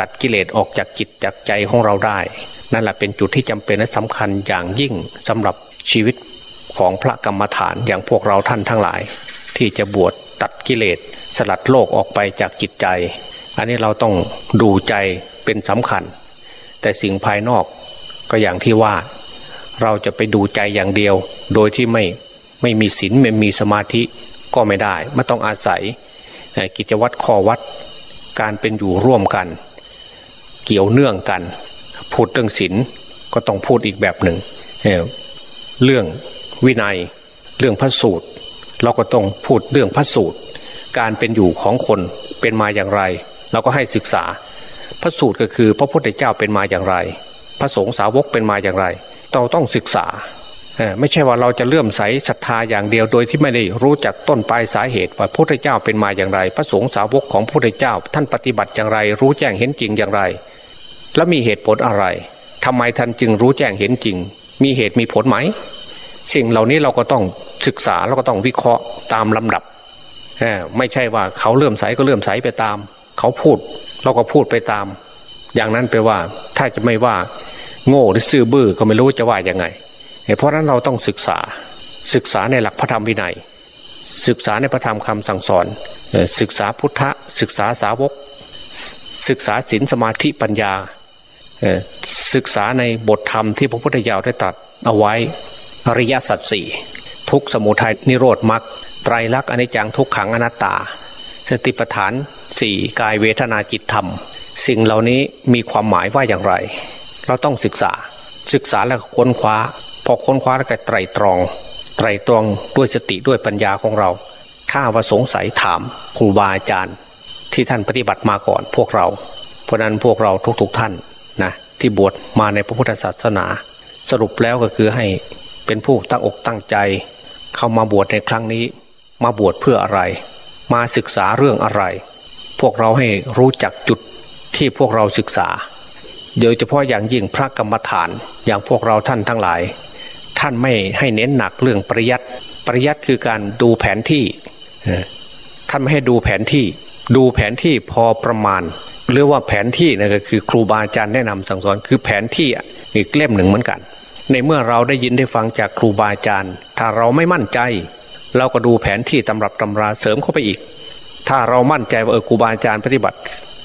ตัดกิเลสออกจากจิตจากใจของเราได้ นั่นแหละเป็นจุดที่จำเป็นและสำคัญอย่างยิ่งสำหรับชีวิตของพระกรรมฐานอย่างพวกเราท่านทั้งหลาย ที่จะบวชตัดกิเลส สลัดโลกออกไปจากจิตใจ อันนี้เราต้องดูใจเป็นสำคัญ แต่สิ่งภายนอกก็อย่างที่ว่า เราจะไปดูใจอย่างเดียว โดยที่ไม่ไม่มีศีลไม่มีสมาธิก็ไม่ได้ไม่ต้องอาศัยกิจวัตรข้อวัดการเป็นอยู่ร่วมกัน เกี่ยวเนื่องกัน พูดเรื่องศีลก็ต้องพูดอีกแบบหนึ่งเรื่องวินัยเรื่องพระสูตร เราก็ต้องพูดเรื่องพระสูตร การเป็นอยู่ของคนเป็นมาอย่างไร เราก็ให้ศึกษา พระสูตรก็คือพระพุทธเจ้าเป็นมาอย่างไร พระสงฆ์สาวกเป็นมาอย่างไร เราต้องศึกษาไม่ใช่ว่าเราจะเลื่อมใสศรัทธาอย่างเดียวโดยที่ไม่ได้รู้จักต้นปลายสาเหตุว่าพระพุทธเจ้าเป็นมาอย่างไร พระสงฆ์สาวกของพระพุทธเจ้า ท่านปฏิบัติอย่างไร รู้แจ้งเห็นจริงอย่างไร แล้วมีเหตุผลอะไรทำไมท่านจึงรู้แจ้งเห็นจริง มีเหตุมีผลไหม สิ่งเหล่านี้เราก็ต้องศึกษาแล้วก็ต้องวิเคราะห์ตามลำดับไม่ใช่ว่าเขาเลื่อมใสก็เลื่อมใสไปตาม เขาพูดเราก็พูดไปตาม อย่างนั้นแปว่าถ้าจะไม่ว่า โง่หรือซื่อบื้อก็ไม่รู้จะว่ายังไง เพราะนั้นเราต้องศึกษาศึกษาในหลักพระธรรมวินัย ศึกษาในพระธรรมคำสั่งสอน ศึกษาพุทธศึกษาสาวก ศึกษาศีลสมาธิปัญญา ศึกษาในบทธรรมที่พระพุทธเจ้าได้ตรัสเอาไว้อริยสัจสี่ทุกสมุทัยนิโรธมรรคไตรลักษณ์อนิจจังทุกขังอนัตตา สติปัฏฐานสี่กายเวทนาจิตธรรม สิ่งเหล่านี้มีความหมายว่าอย่างไร เราต้องศึกษาศึกษาแล้วค้นคว้า พอค้นคว้าแล้วก็ไตรตรอง ไตรตรองด้วยสติด้วยปัญญาของเรา ถ้าว่าสงสัยถามครูบาอาจารย์ ที่ท่านปฏิบัติมาก่อนพวกเรา เพราะนั้นพวกเราทุกๆทท่าน นะที่บวชมาในพระพุทธศาสนา สรุปแล้วก็คือให้เป็นผู้ตั้งอกตั้งใจ เข้ามาบวชในครั้งนี้ มาบวชเพื่ออะไร มาศึกษาเรื่องอะไร พวกเราให้รู้จักจุดที่พวกเราศึกษาโดยเฉพาะอย่างยิ่งพระกรรมฐานอย่างพวกเราท่านทั้งหลาย ท่านไม่ให้เน้นหนักเรื่องปริยัติปริยัติคือการดูแผนที่ท่านไม่ให้ดูแผนที่ ดูแผนที่พอประมาณหรือว่าแผนที่นะก็คือครูบาอาจารย์แนะนำสั่งสอนคือแผนที่อีกเล่มหนึ่งเหมือนกัน ในเมื่อเราได้ยินได้ฟังจากครูบาอาจารย์ ถ้าเราไม่มั่นใจ เราก็ดูแผนที่ตำรับตำราเสริมเข้าไปอีก ถ้าเรามั่นใจว่าเออครูบาอาจารย์ปฏิบัติ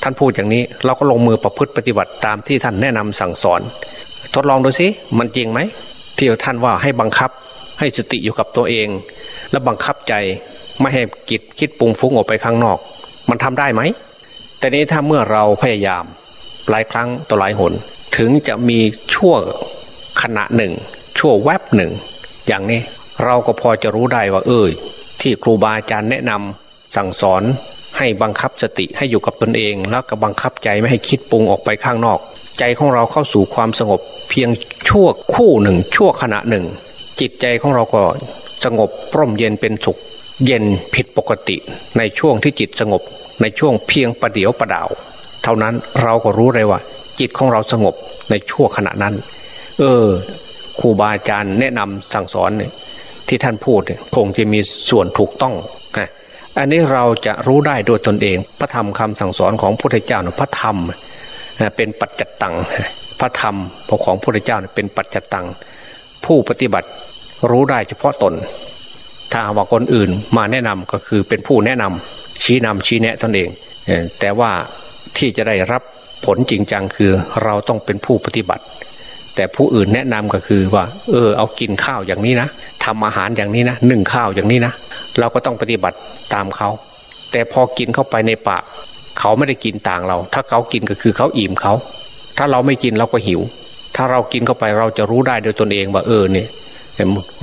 ท่านพูดอย่างนี้เราก็ลงมือประพฤติปฏิบัติตามที่ท่านแนะนำสั่งสอน ทดลองดูสิมันจริงไหมที่ท่านว่าให้บังคับให้สติอยู่กับตัวเอง แล้วบังคับใจไม่ให้กิจคิดปรุงฟุ้งออกไปข้างนอก มันทำได้ไหม แต่นี้ถ้าเมื่อเราพยายามหลายครั้งต่อหลายหน ถึงจะมีช่วงขณะหนึ่งช่วงแวบหนึ่ง อย่างนี้เราก็พอจะรู้ได้ว่า เออที่ครูบาอาจารย์แนะนำสั่งสอนให้บังคับสติให้อยู่กับตนเอง แล้วก็บังคับใจไม่ให้คิดปรุงออกไปข้างนอก ใจของเราเข้าสู่ความสงบ เพียงชั่วคู่หนึ่ง ชั่วขณะหนึ่ง จิตใจของเราก็สงบร่มเย็นเป็นสุข เย็นผิดปกติในช่วงที่จิตสงบ ในช่วงเพียงประเดียวประดาว เท่านั้นเราก็รู้เลยว่า จิตของเราสงบในช่วงขณะนั้น เออครูบาอาจารย์แนะนำสั่งสอนเนี่ยที่ท่านพูดเนี่ยคงจะมีส่วนถูกต้องอันนี้เราจะรู้ได้โดยตนเอง พระธรรมคำสั่งสอนของพระพุทธเจ้าพระธรรมเป็นปัจจตังพระธรรมของพระพุทธเจ้าเป็นปัจจตังผู้ปฏิบัติรู้ได้เฉพาะตน ถ้าว่าคนอื่นมาแนะนำก็คือเป็นผู้แนะนำชี้นำชี้แนะตนเอง แต่ว่าที่จะได้รับผลจริงจังคือเราต้องเป็นผู้ปฏิบัติ แต่ผู้อื่นแนะนำก็คือว่า เออ เอากินข้าวอย่างนี้นะทำอาหารอย่างนี้นะหนึ่งข้าวอย่างนี้นะ เราก็ต้องปฏิบัติตามเขา แต่พอกินเข้าไปในปากเขาไม่ได้กินต่างเรา ถ้าเขากินก็คือเขาอิ่มเขา ถ้าเราไม่กินเราก็หิว ถ้าเรากินเข้าไปเราจะรู้ได้โดยตนเองว่าเออเนี่ย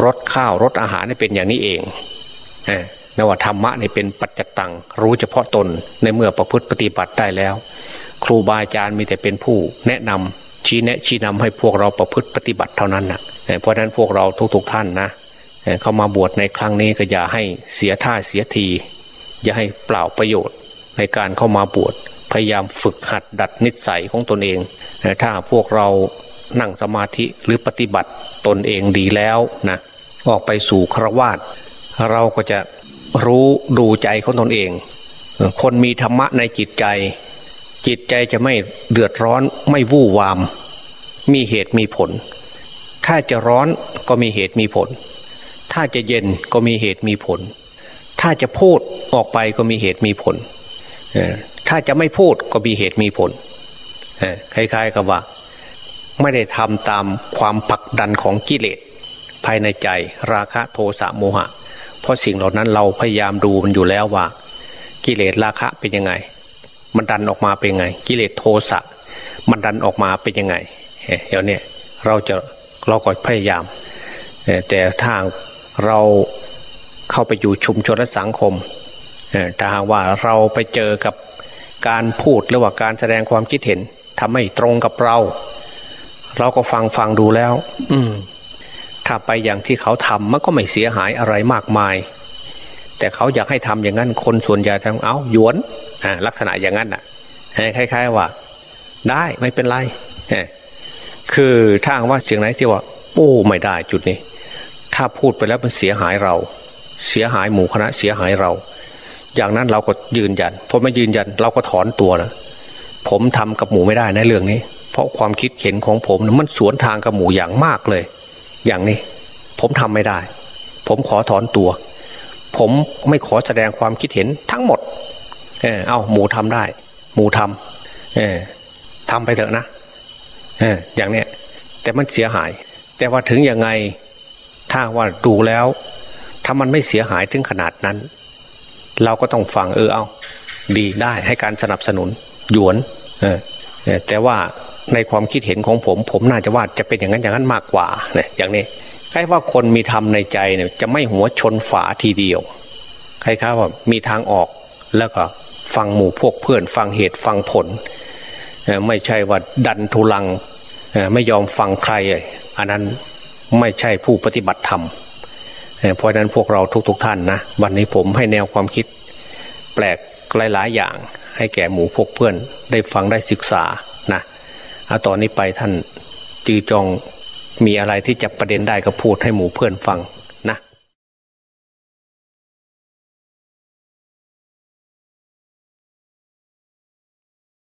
รสข้าวรสอาหารนี่เป็นอย่างนี้เองนว่าธรรมะนี่เป็นปัจจตังรู้เฉพาะตนในเมื่อประพฤติปฏิบัติได้แล้ว ครูบาอาจารย์มีแต่เป็นผู้แนะนำชี้แนะชี้นำให้พวกเราประพฤติปฏิบัติเท่านั้นนะเพราะฉะนั้นพวกเราทุกๆทท่านนะเข้ามาบวชในครั้งนี้ก็อย่าให้เสียท่าเสียที อย่าให้เปล่าประโยชน์ ในการเข้ามาบวชพยายามฝึกหัดดัดนิสัยของตนเอง ถ้าพวกเรา นั่งสมาธิหรือปฏิบัติตนเองดีแล้วนะออกไปสู่ครวาตเราก็จะรู้ดูใจของตนเอง คนมีธรรมะในจิตใจ จิตใจจะไม่เดือดร้อนไม่วู่วาม มีเหตุมีผล ถ้าจะร้อนก็มีเหตุมีผล ถ้าจะเย็นก็มีเหตุมีผล ถ้าจะพูดออกไปก็มีเหตุมีผล ถ้าจะไม่พูดก็มีเหตุมีผลคล้ายๆกับว่า ไม่ได้ทำตามความผักดันของกิเลสภายในใจราคะโทสะโมหะ เพราะสิ่งเหล่านั้นเราพยายามดูมันอยู่แล้วว่า กิเลสราคะเป็นยังไง มันดันออกมาเป็นยังไง กิเลสโทสะมันดันออกมาเป็นยังไงเดี๋ยวนี้เราจะเราก็พยายาม แต่ทาเราเข้าไปอยู่ชุมชนและสังคมถ้าหากว่าเราไปเจอกับการพูดหรือว่าการแสดงความคิดเห็นทำให้ตรงกับเรา เราก็ฟังฟังดูแล้ว อืม ถ้าไปอย่างที่เขาทำมันก็ไม่เสียหายอะไรมากมาย แต่เขาอยากให้ทำอย่างนั้นคนส่วนใหญ่ทำเอาหยวนลักษณะอย่างนั้นอะคล้ายๆว่า ได้ไม่เป็นไรคือถ้าว่าสิ่งไหนที่ว่าโอ้ไม่ได้จุดนี้ ถ้าพูดไปแล้วมันเสียหายเรา เสียหายหมู่คณะเสียหายเรา อย่างนั้นเราก็ยืนยันพอไม่ยืนยัน เราก็ถอนตัวนะผมทำกับหมูไม่ได้ในเรื่องนี้ เพราะความคิดเห็นของผมมันสวนทางกับหมูอย่างมากเลย อย่างนี้ ผมทำไม่ได้ ผมขอถอนตัว ผมไม่ขอแสดงความคิดเห็นทั้งหมด เออเอาหมูทำได้ หมูทำเออทำไปเถอะนะเอออย่างเนี้ยแต่มันเสียหาย แต่ว่าถึงยังไงถ้าว่าดูแล้ว ถ้ามันไม่เสียหายถึงขนาดนั้น เราก็ต้องฟังเออเอาดีได้ให้การสนับสนุนหยวน เออแต่ว่า ในความคิดเห็นของผม ผมน่าจะว่าจะเป็นอย่างนั้นอย่างนั้นมากกว่าเนี่ยอย่างนี้ใครว่าคนมีธรรมในใจเนี่ยจะไม่หัวชนฝาทีเดียวใครครับว่ามีทางออกแล้วก็ฟังหมู่พวกเพื่อน ฟังเหตุฟังผล ไม่ใช่ว่าดันทุลังไม่ยอมฟังใคร อันนั้นไม่ใช่ผู้ปฏิบัติธรรมเพราะนั้นพวกเราทุก ๆ ท่านนะวันนี้ผมให้แนวความคิด แปลกหลายๆอย่างให้แก่หมู่พวกเพื่อนได้ฟังได้ศึกษานะ เอาตอนนี้ไปท่านจือจองมีอะไรที่จะประเด็นได้ก็พูดให้หมู่เพื่อนฟัง